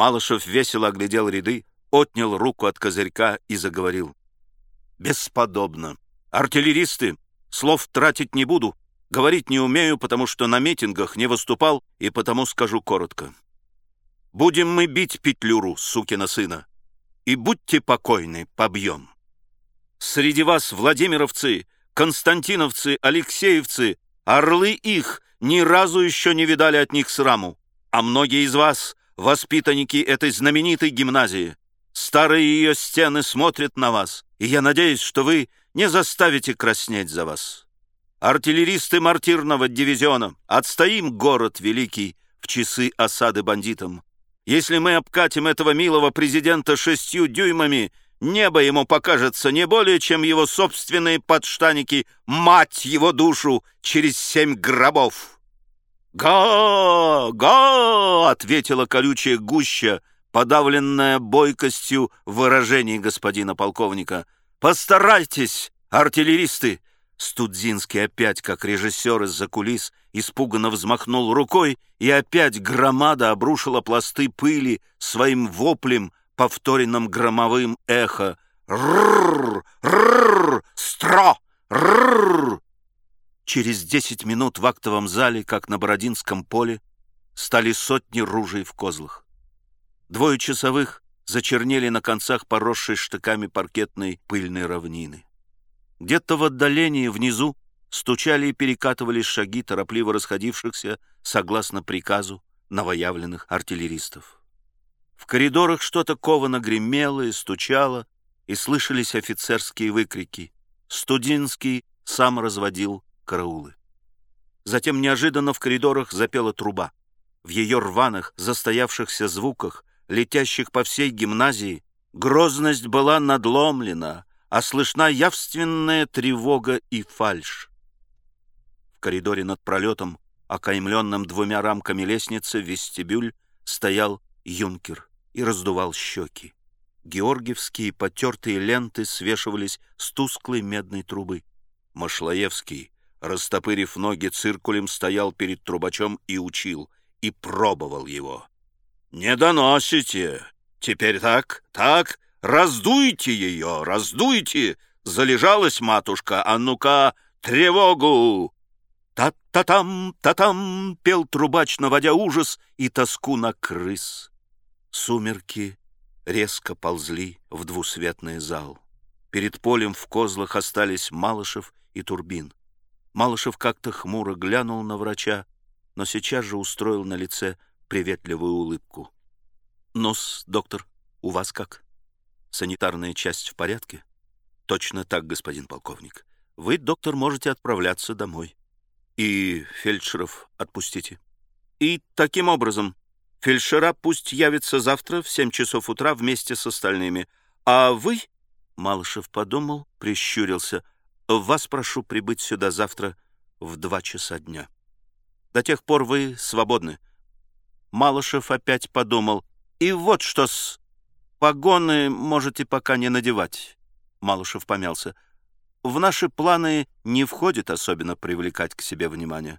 Малышев весело оглядел ряды, отнял руку от козырька и заговорил. «Бесподобно! Артиллеристы! Слов тратить не буду, говорить не умею, потому что на митингах не выступал, и потому скажу коротко. Будем мы бить Петлюру, сукина сына, и будьте покойны, побьем. Среди вас владимировцы, константиновцы, алексеевцы, орлы их ни разу еще не видали от них сраму, а многие из вас — воспитанники этой знаменитой гимназии. Старые ее стены смотрят на вас, и я надеюсь, что вы не заставите краснеть за вас. Артиллеристы мартирного дивизиона, отстоим город великий в часы осады бандитам. Если мы обкатим этого милого президента шестью дюймами, небо ему покажется не более, чем его собственные подштаники, мать его душу, через семь гробов. «Га! Га!» — ответила колючая гуща, подавленная бойкостью выражений господина полковника. «Постарайтесь, артиллеристы!» Студзинский опять, как режиссер из-за кулис, испуганно взмахнул рукой, и опять громада обрушила пласты пыли своим воплем, повторенным громовым эхо. «Рррр! Рррр! Стро! Рррр!» Через десять минут в актовом зале, как на Бородинском поле, стали сотни ружей в козлах. Двое часовых зачернели на концах поросшей штыками паркетной пыльной равнины. Где-то в отдалении внизу стучали и перекатывались шаги торопливо расходившихся, согласно приказу, новоявленных артиллеристов. В коридорах что-то ковано гремело и стучало, и слышались офицерские выкрики. Студинский сам разводил караулы. Затем неожиданно в коридорах запела труба. В ее рваных, застоявшихся звуках, летящих по всей гимназии, грозность была надломлена, а слышна явственная тревога и фальшь. В коридоре над пролетом, окаймленным двумя рамками лестницы, вестибюль, стоял юнкер и раздувал щеки. Георгиевские потертые ленты свешивались с тусклой медной трубы. Машлаевский, растопырив ноги циркулем, стоял перед трубачом и учил, и пробовал его. «Не доносите! Теперь так, так, раздуйте ее, раздуйте! Залежалась матушка, а ну-ка, тревогу!» «Та-та-там, та-там!» — пел трубач, наводя ужас и тоску на крыс. Сумерки резко ползли в двусветный зал. Перед полем в козлах остались Малышев и Турбин. Малышев как-то хмуро глянул на врача, но сейчас же устроил на лице приветливую улыбку. «Нос, доктор, у вас как? Санитарная часть в порядке?» «Точно так, господин полковник. Вы, доктор, можете отправляться домой. И фельдшеров отпустите. И таким образом, фельдшера пусть явится завтра в семь часов утра вместе с остальными. А вы...» Малышев подумал, прищурился — вас прошу прибыть сюда завтра в два часа дня. До тех пор вы свободны. Малышев опять подумал. И вот что с... Погоны можете пока не надевать. Малышев помялся. В наши планы не входит особенно привлекать к себе внимание.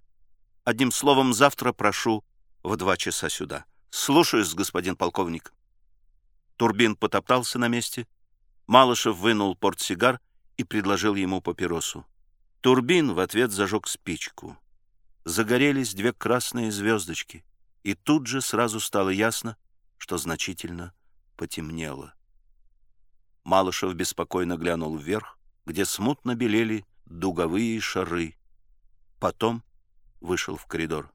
Одним словом, завтра прошу в два часа сюда. Слушаюсь, господин полковник. Турбин потоптался на месте. Малышев вынул портсигар и предложил ему папиросу. Турбин в ответ зажег спичку. Загорелись две красные звездочки, и тут же сразу стало ясно, что значительно потемнело. Малышев беспокойно глянул вверх, где смутно белели дуговые шары. Потом вышел в коридор.